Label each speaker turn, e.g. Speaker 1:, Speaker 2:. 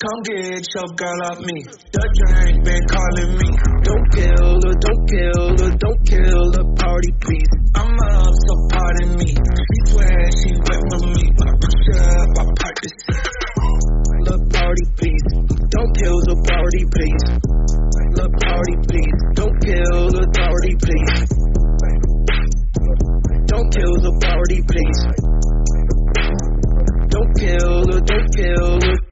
Speaker 1: Come get your girl off me. The drink been calling me. Don't kill her, don't kill her, don't kill her, party please. I'm up, so pardon me. She swear she went with me. I push up, I park the. The party please. Don't kill the party please. The party please. Don't kill the party please. Don't kill the party please. Don't kill the, don't kill